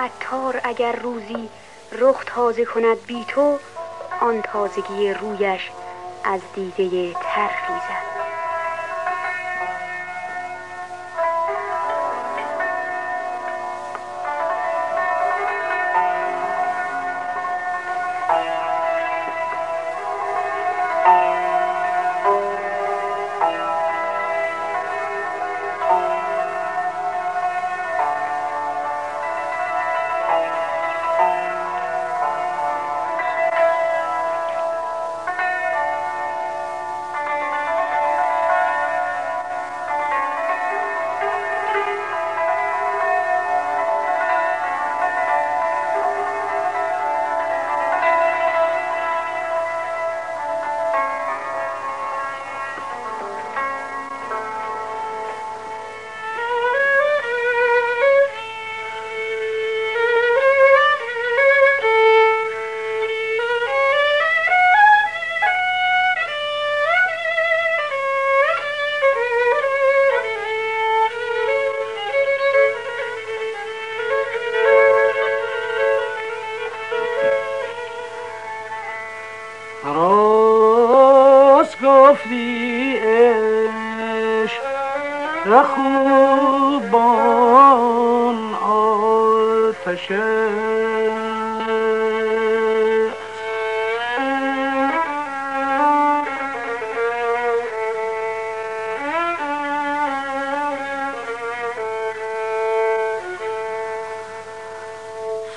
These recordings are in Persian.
عطار اگر روزی رخ تازه کند بی تو آن تازگی رویش از دیده خوبان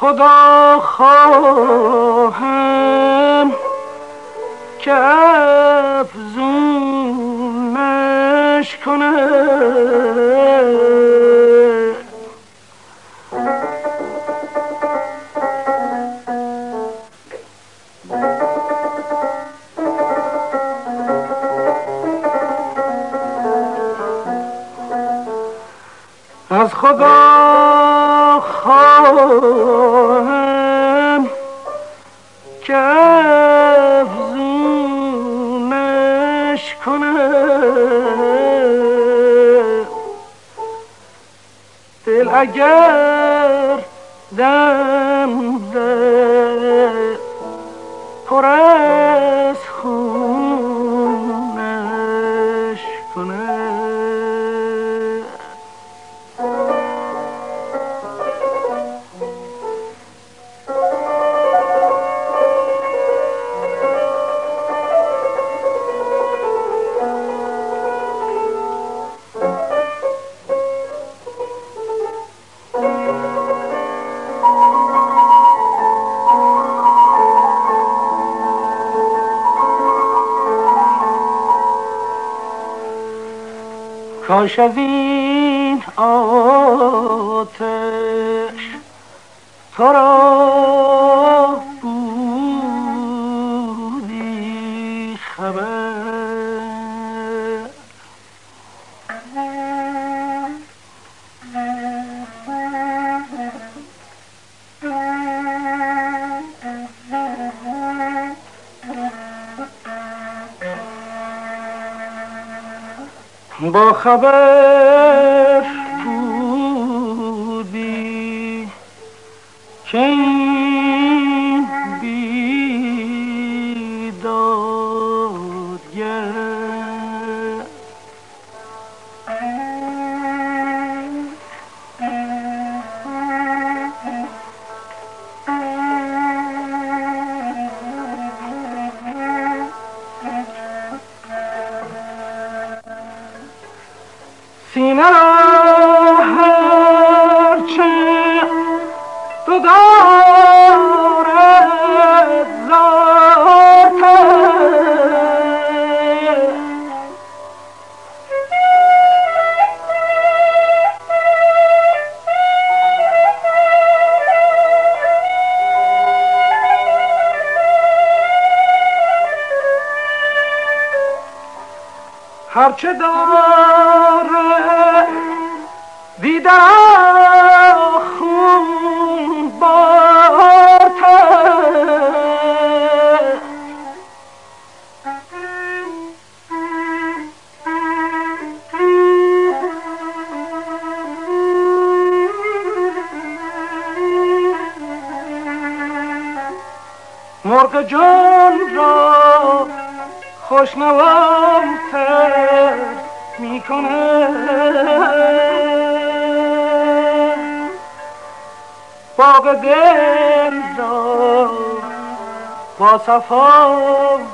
خدا خواهم که افزونش کنه. از خدا خواهم اگر دم پر کاش از این آتش. تو را با خبر هرچه داره؟ دیده خون بارتر مرغ جان را خوشنوامتر می‌کنه. باغ دل را با صفاتر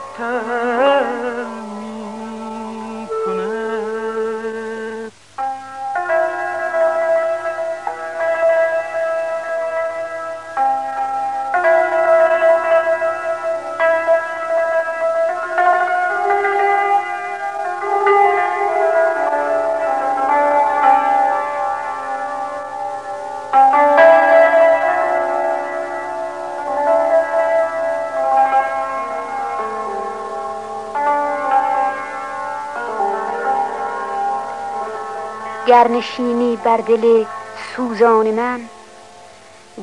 گرنشینی بر دل سوزان من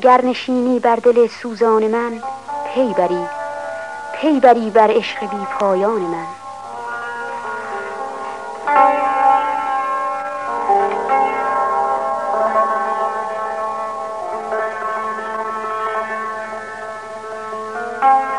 گرنشینی بر دل سوزان من پی بری پی بری بر عشق بی پایان من. دل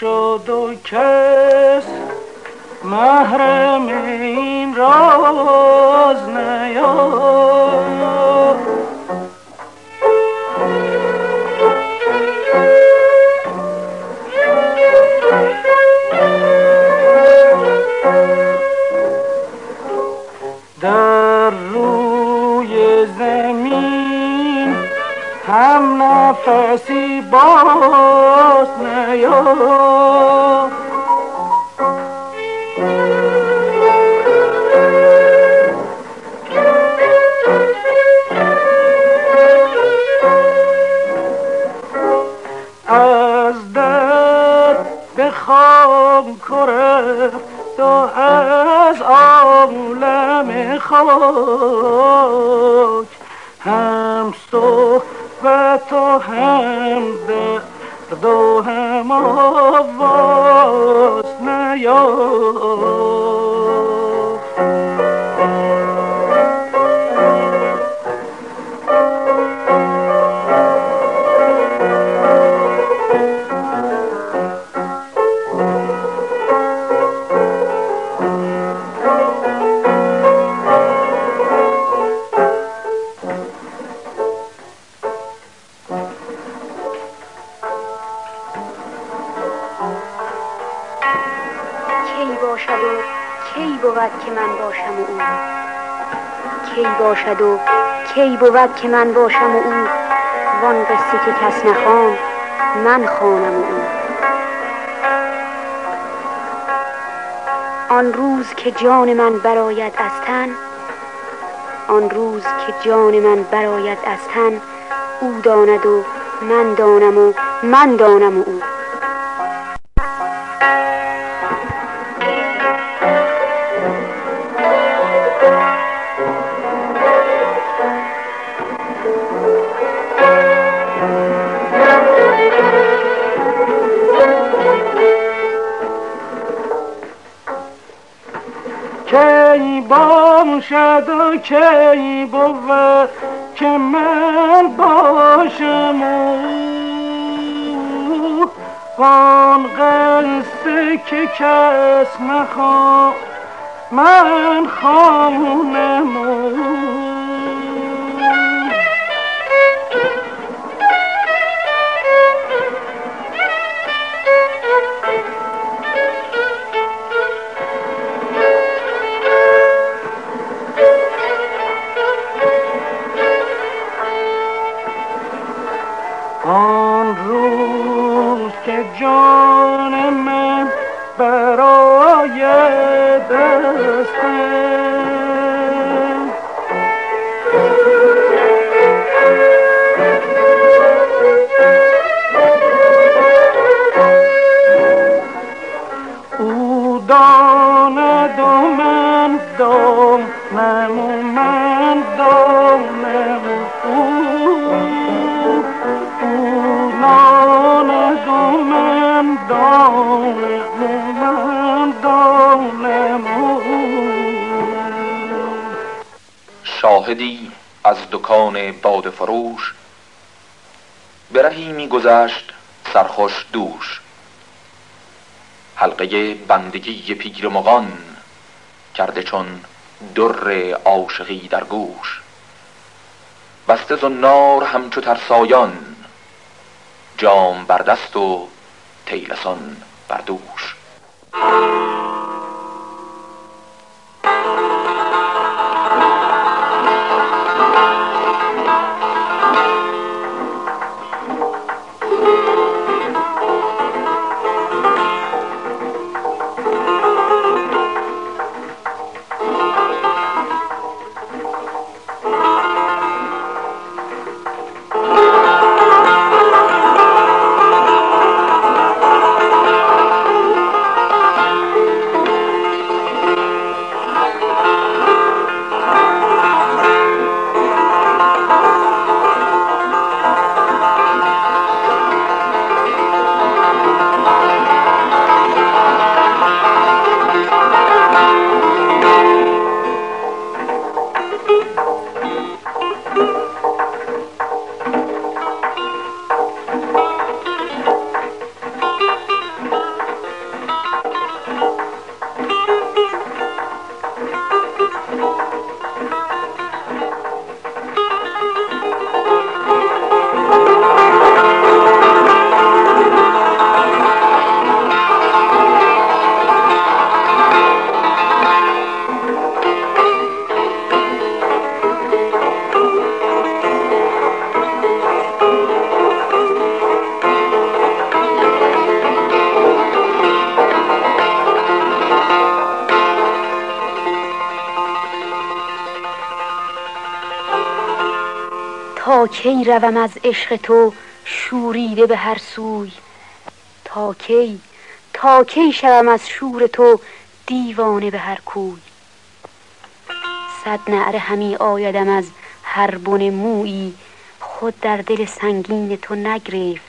شد و کس محرم این راز نیاد در روی زمین هم نفسی باز نیاد از درد به خواب کرد تو از عالم خاک. هم صحبت و هم درد و هم آواز نیافت. کی بود که من باشم و او وان قصه که کس نخواند من خوانم و او. آن روز که جان من براید از تن آن روز که جان من براید از تن او داند و من دانم و من دانم و باشد و کی بود که من باشم و آن قصه که کس نخواه من خانم روز که جان شاهدی از دکان باده فروش. برهی میگذشت سرخوش دوش. حلقه بندگی پیر مغان کرده چون در عاشقی در گوش. بسته زنار همچو ترسایان جام بر دست و تیلسان بر دوش. کی روم از عشق تو شوریده به هر سوی. تا کی تا کی شوم از شور تو دیوانه به هر کوی. صد نعره همی آیدم از هر بن مویی. خود در دل سنگین تو نگرفت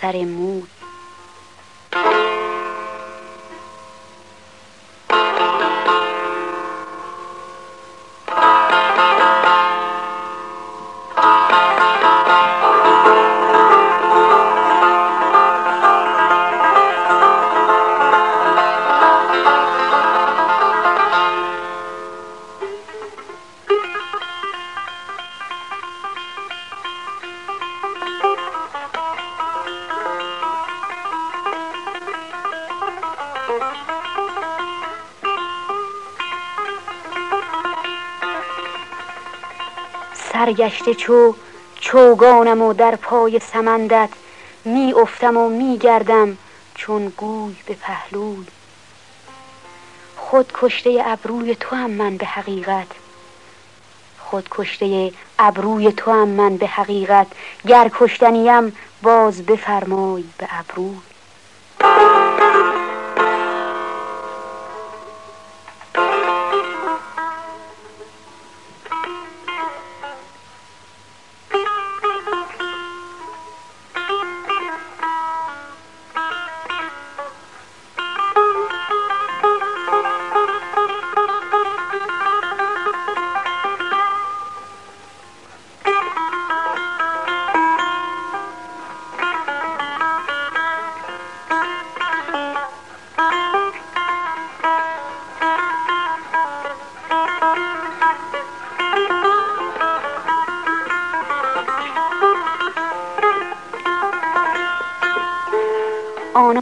سر موی. سرگشته چو چوگانم و در پای سمندت می افتم و می گردم چون گوی به پهلوی. خود کشته ابروی تو هم من به حقیقت. خود کشته ابروی تو هم من به حقیقت. گر کشتنیم باز بفرمای به ابروی.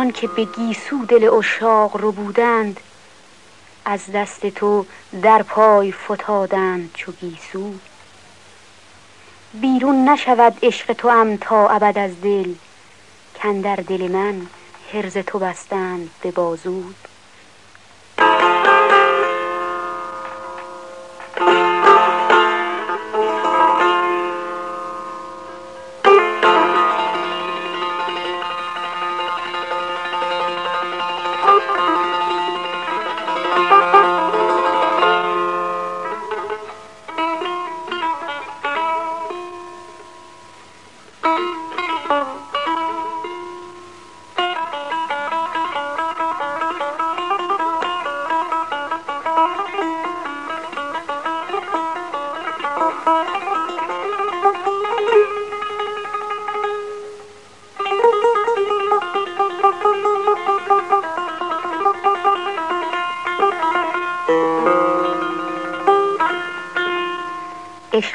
آنان که به گیسو دل اشاق رو بودند از دست تو در پای فتادند چو گیسو. بیرون نشود عشق تو ام تا ابد از دل کندر دل من هرز تو بستند به بازود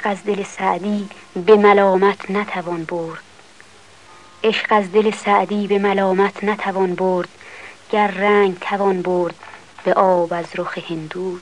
از دل سعدی به ملامت نتوان برد. عشق از دل سعدی به ملامت نتوان برد. گر رنگ توان برد به آب از رخ هندوی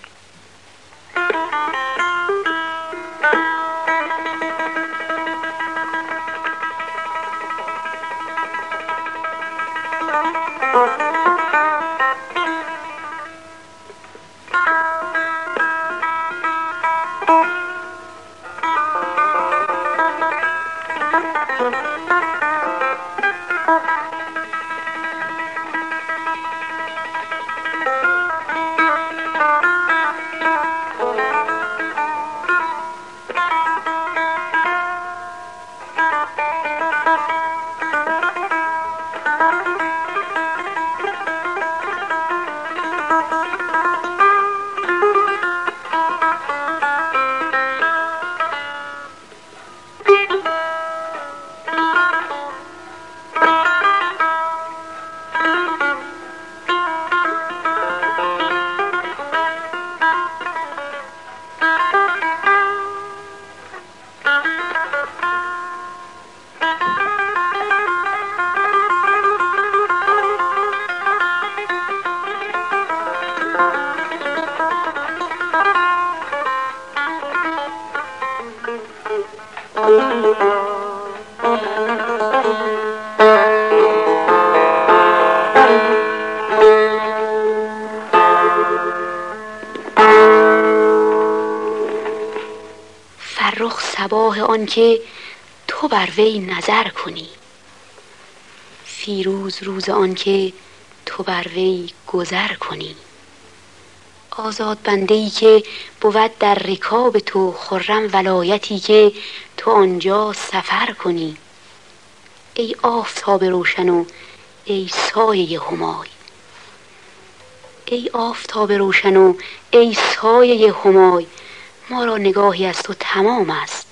فرخ صباح آنکه تو بر وی نظر کنی. فیروز روز آنکه تو بر وی گذر کنی. آزاد بنده ای که بود در رکاب تو خرم ولایتی که تو آنجا سفر کنی. ای آفتاب روشن و ای سایه همای. ای آفتاب روشن و ای سایه همای ما را نگاهی از تو تمام است.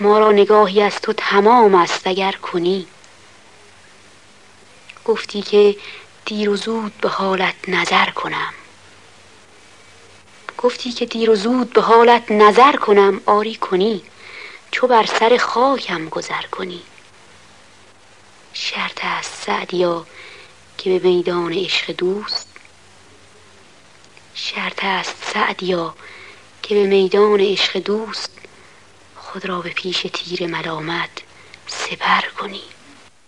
ما را نگاهی از تو تمام است اگر کنی. گفتی که دیر و زود به حالت نظر کنم. گفتی که دیر و زود به حالت نظر کنم آری کنی. چو بر سر خاکم گذر کنی. شرط است سعدیا که به میدان عشق دوست؟ شرط است سعدیا که به میدان عشق دوست؟ خود را به پیش تیر ملامت سپر کنی.